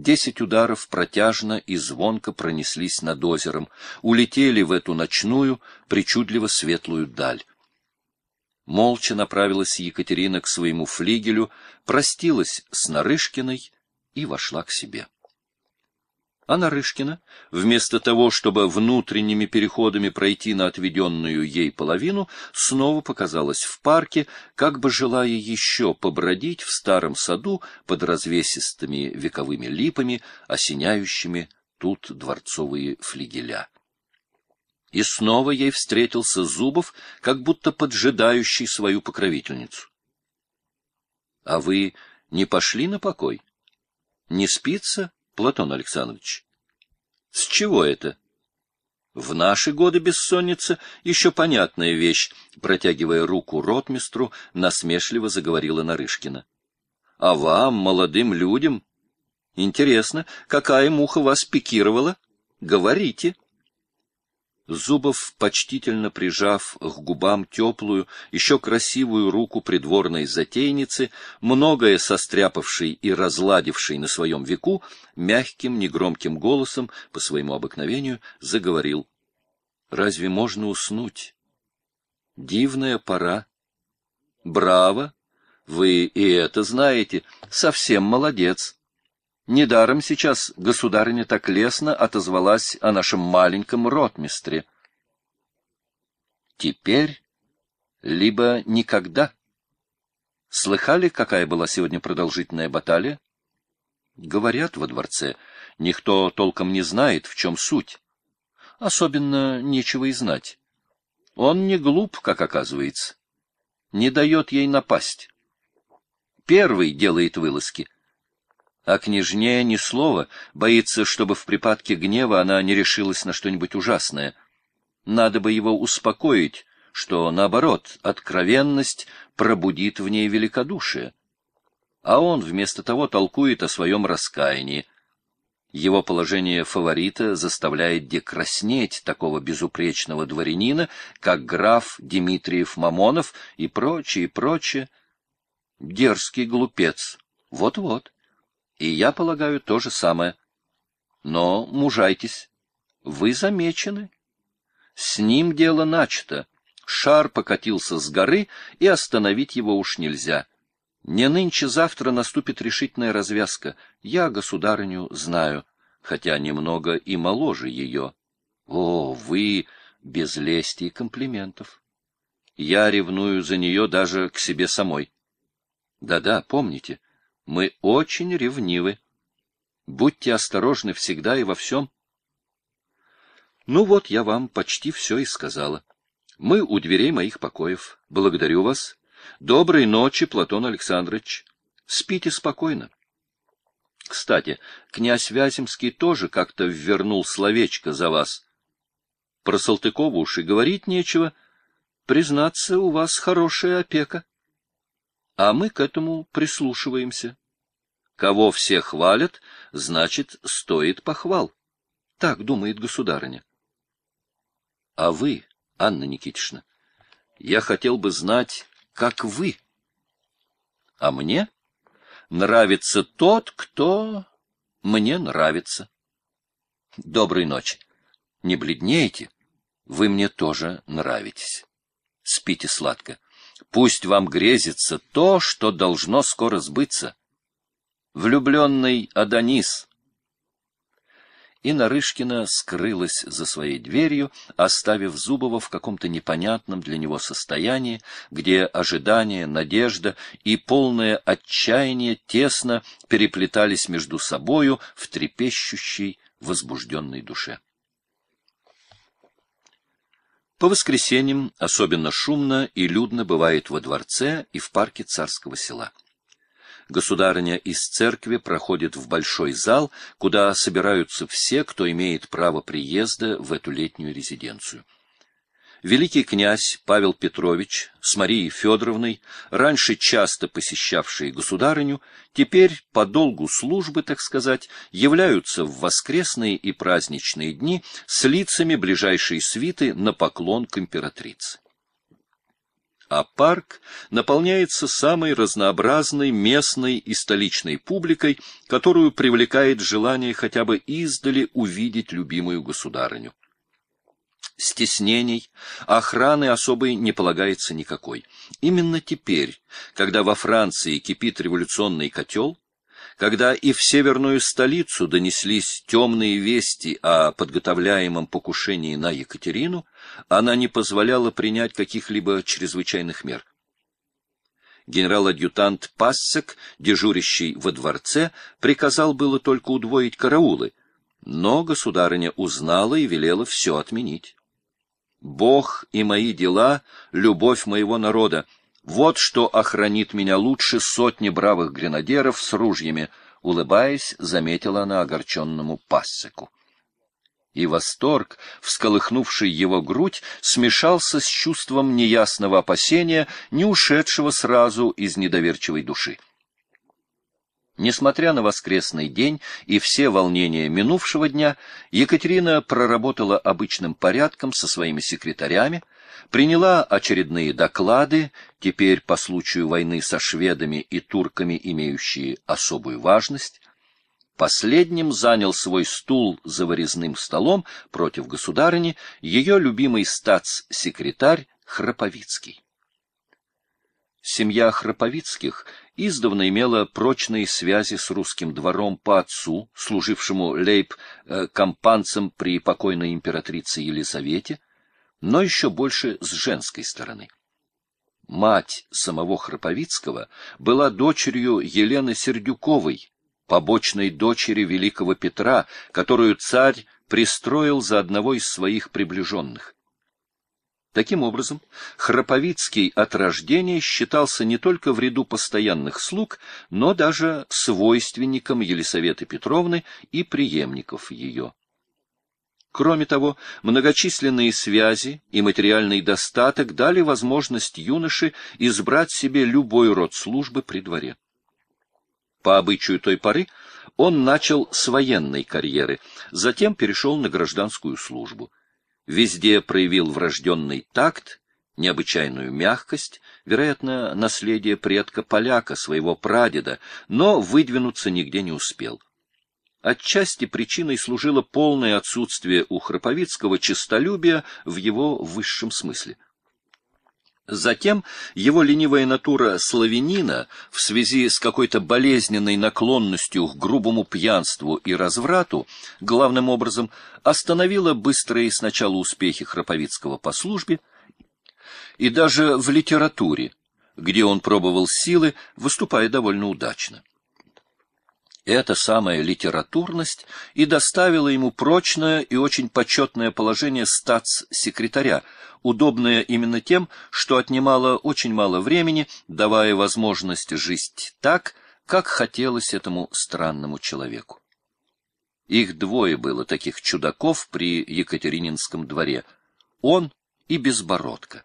Десять ударов протяжно и звонко пронеслись над озером, улетели в эту ночную, причудливо светлую даль. Молча направилась Екатерина к своему флигелю, простилась с Нарышкиной и вошла к себе. А Нарышкина, вместо того, чтобы внутренними переходами пройти на отведенную ей половину, снова показалась в парке, как бы желая еще побродить в старом саду под развесистыми вековыми липами, осеняющими тут дворцовые флигеля. И снова ей встретился Зубов, как будто поджидающий свою покровительницу. — А вы не пошли на покой? Не спится, Платон Александрович? — С чего это? — В наши годы бессонница еще понятная вещь, протягивая руку ротмистру, насмешливо заговорила Нарышкина. — А вам, молодым людям? Интересно, какая муха вас пикировала? Говорите. — Зубов, почтительно прижав к губам теплую, еще красивую руку придворной затейницы, многое состряпавшей и разладившей на своем веку, мягким, негромким голосом, по своему обыкновению, заговорил. «Разве можно уснуть? Дивная пора. Браво! Вы и это знаете. Совсем молодец!» Недаром сейчас государыня так лестно отозвалась о нашем маленьком ротмистре. Теперь либо никогда. Слыхали, какая была сегодня продолжительная баталия? Говорят во дворце, никто толком не знает, в чем суть. Особенно нечего и знать. Он не глуп, как оказывается. Не дает ей напасть. Первый делает вылазки — а княжне ни слова, боится, чтобы в припадке гнева она не решилась на что-нибудь ужасное. Надо бы его успокоить, что, наоборот, откровенность пробудит в ней великодушие. А он вместо того толкует о своем раскаянии. Его положение фаворита заставляет декраснеть такого безупречного дворянина, как граф Дмитриев Мамонов и прочее, прочее. Дерзкий глупец. Вот-вот. И я полагаю то же самое. Но мужайтесь. Вы замечены. С ним дело начато. Шар покатился с горы, и остановить его уж нельзя. Не нынче-завтра наступит решительная развязка. Я государыню знаю, хотя немного и моложе ее. О, вы без лести и комплиментов. Я ревную за нее даже к себе самой. Да-да, помните, мы очень ревнивы. Будьте осторожны всегда и во всем. Ну вот, я вам почти все и сказала. Мы у дверей моих покоев. Благодарю вас. Доброй ночи, Платон Александрович. Спите спокойно. Кстати, князь Вяземский тоже как-то ввернул словечко за вас. Про Салтыкова уж и говорить нечего. Признаться, у вас хорошая опека. А мы к этому прислушиваемся. Кого все хвалят, значит, стоит похвал. Так думает государыня. А вы, Анна Никитична, я хотел бы знать, как вы. А мне нравится тот, кто мне нравится. Доброй ночи. Не бледнейте. Вы мне тоже нравитесь. Спите сладко. Пусть вам грезится то, что должно скоро сбыться влюбленный Адонис. И Нарышкина скрылась за своей дверью, оставив Зубова в каком-то непонятном для него состоянии, где ожидание, надежда и полное отчаяние тесно переплетались между собою в трепещущей, возбужденной душе. По воскресеньям особенно шумно и людно бывает во дворце и в парке царского села государыня из церкви проходит в большой зал, куда собираются все, кто имеет право приезда в эту летнюю резиденцию. Великий князь Павел Петрович с Марией Федоровной, раньше часто посещавшие государыню, теперь по долгу службы, так сказать, являются в воскресные и праздничные дни с лицами ближайшей свиты на поклон к императрице. А парк наполняется самой разнообразной местной и столичной публикой, которую привлекает желание хотя бы издали увидеть любимую государыню. Стеснений, охраны особой не полагается никакой. Именно теперь, когда во Франции кипит революционный котел, когда и в северную столицу донеслись темные вести о подготовляемом покушении на Екатерину, она не позволяла принять каких-либо чрезвычайных мер. Генерал-адъютант Пассек, дежурящий во дворце, приказал было только удвоить караулы, но государыня узнала и велела все отменить. «Бог и мои дела — любовь моего народа», вот что охранит меня лучше сотни бравых гренадеров с ружьями, улыбаясь, заметила она огорченному пассеку. И восторг, всколыхнувший его грудь, смешался с чувством неясного опасения, не ушедшего сразу из недоверчивой души. Несмотря на воскресный день и все волнения минувшего дня, Екатерина проработала обычным порядком со своими секретарями, приняла очередные доклады, теперь по случаю войны со шведами и турками имеющие особую важность. Последним занял свой стул за вырезным столом против государыни ее любимый статс-секретарь Храповицкий. Семья Храповицких издавна имела прочные связи с русским двором по отцу, служившему лейб-компанцем при покойной императрице Елизавете, но еще больше с женской стороны. Мать самого Храповицкого была дочерью Елены Сердюковой, побочной дочери великого Петра, которую царь пристроил за одного из своих приближенных. Таким образом, Храповицкий от рождения считался не только в ряду постоянных слуг, но даже свойственником Елисаветы Петровны и преемников ее. Кроме того, многочисленные связи и материальный достаток дали возможность юноше избрать себе любой род службы при дворе. По обычаю той поры он начал с военной карьеры, затем перешел на гражданскую службу. Везде проявил врожденный такт, необычайную мягкость, вероятно, наследие предка-поляка, своего прадеда, но выдвинуться нигде не успел. Отчасти причиной служило полное отсутствие у Храповицкого честолюбия в его высшем смысле. Затем его ленивая натура славянина в связи с какой-то болезненной наклонностью к грубому пьянству и разврату, главным образом, остановила быстрые сначала успехи Храповицкого по службе и даже в литературе, где он пробовал силы, выступая довольно удачно. Эта самая литературность и доставила ему прочное и очень почетное положение статс-секретаря, удобное именно тем, что отнимало очень мало времени, давая возможность жить так, как хотелось этому странному человеку. Их двое было таких чудаков при Екатерининском дворе. Он и Безбородко.